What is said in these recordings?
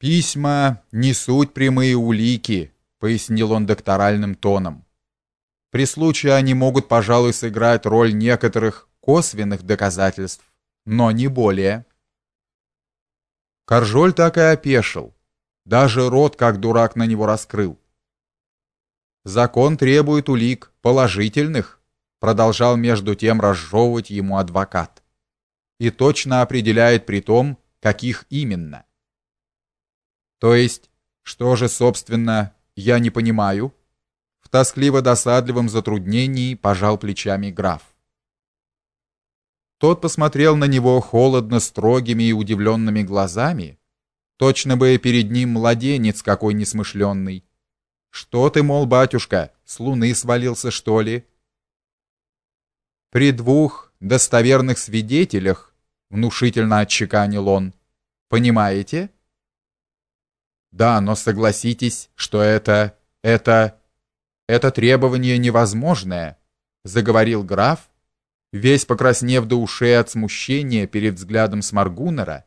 Письма не суть прямые улики, пояснил он докторальным тоном. При случае они могут, пожалуй, сыграть роль некоторых косвенных доказательств, но не более. Каржоль так и опешил. Даже рот, как дурак, на него раскрыл. Закон требует улик положительных, продолжал между тем разжевывать ему адвокат. И точно определяет при том, каких именно. То есть, что же, собственно, я не понимаю? В тоскливо-досадливом затруднении пожал плечами граф. Тот посмотрел на него холодно строгими и удивленными глазами, точно бы перед ним младенец какой несмышленный. Что ты, мол, батюшка, с луны свалился, что ли? При двух достоверных свидетелях, внушительно отчеканил он. Понимаете? Да, но согласитесь, что это это это требование невозможное, заговорил граф, весь покраснев до ушей от смущения перед взглядом Смаргунера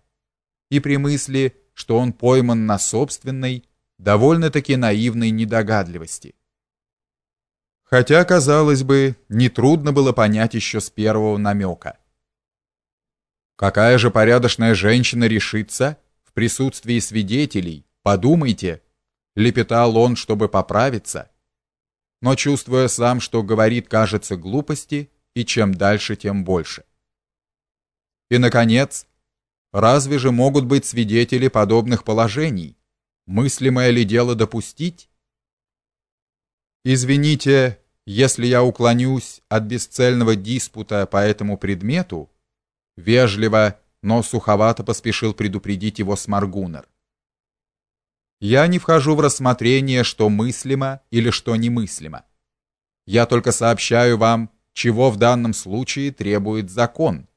и при мысли, что он пойман на собственной, довольно-таки наивной недогадливости. Хотя, казалось бы, не трудно было понять еще с первого намека. Какая же порядочная женщина решится в присутствии свидетелей Подумайте, лепетал он, чтобы поправиться, но чувствуя сам, что говорит, кажется, глупости, и чем дальше, тем больше. И наконец, разве же могут быть свидетели подобных положений? Мыслимое ли дело допустить? Извините, если я уклонюсь от бесцельного диспута по этому предмету, вежливо, но суховато поспешил предупредить его Смаргунер. Я не вхожу в рассмотрение, что мыслимо или что немыслимо. Я только сообщаю вам, чего в данном случае требует закон.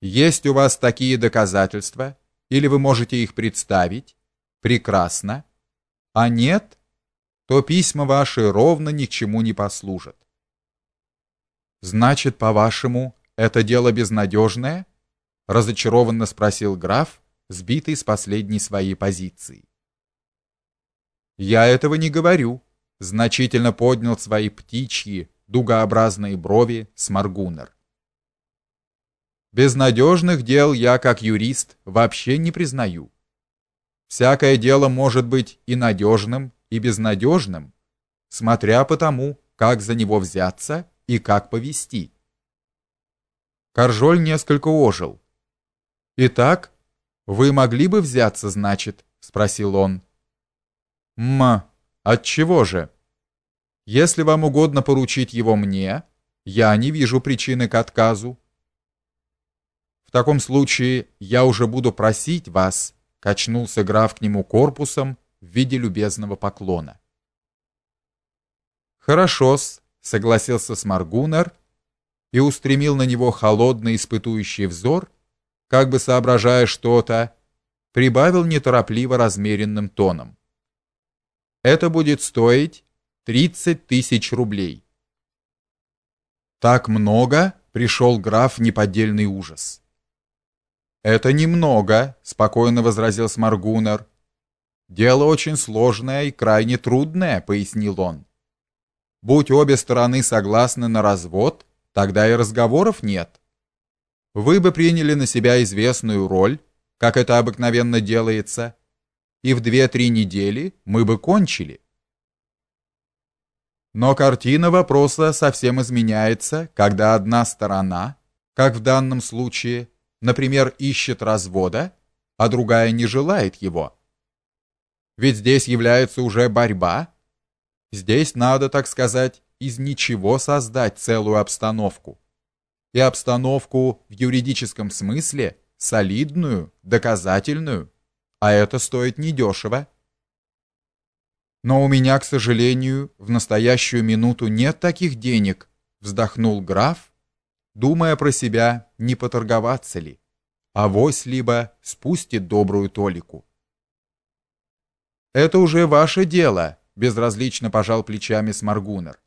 Есть у вас такие доказательства, или вы можете их представить? Прекрасно. А нет, то письма ваши ровно ни к чему не послужат. Значит, по-вашему, это дело безнадежное? разочарованно спросил граф, сбитый с последней своей позиции. Я этого не говорю, значительно поднял свои птичьи дугообразные брови Смаргунер. Безнадежных дел я, как юрист, вообще не признаю. Всякое дело может быть и надежным, и безнадежным, смотря по тому, как за него взяться и как повести. Каржоль несколько ожил. Итак, вы могли бы взяться, значит, спросил он. М, от чего же? Если вам угодно поручить его мне, я не вижу причины к отказу. В таком случае я уже буду просить вас, качнулся граф к нему корпусом в виде любезного поклона. Хорошо-с, согласился Смаргунер и устремил на него холодный испытующий взор, как бы соображая что-то, прибавил неторопливо размеренным тоном. Это будет стоить 30 тысяч рублей. Так много? Пришел граф в неподдельный ужас. Это немного, спокойно возразил Смаргунер. Дело очень сложное и крайне трудное, пояснил он. Будь обе стороны согласны на развод, тогда и разговоров нет. Вы бы приняли на себя известную роль, как это обыкновенно делается, и в 2-3 недели мы бы кончили. Но картина вопроса совсем изменяется, когда одна сторона, как в данном случае, например, ищет развода, а другая не желает его. Ведь здесь является уже борьба. Здесь надо, так сказать, из ничего создать целую обстановку. И обстановку в юридическом смысле солидную, доказательную а это стоит недешево. Но у меня, к сожалению, в настоящую минуту нет таких денег, вздохнул граф, думая про себя, не поторговаться ли, а вось либо спустит добрую толику. Это уже ваше дело, безразлично пожал плечами Смаргунер.